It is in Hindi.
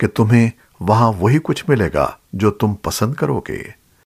कि तुम्हें वहाँ वही कुछ मिलेगा जो तुम पसंद करोगे।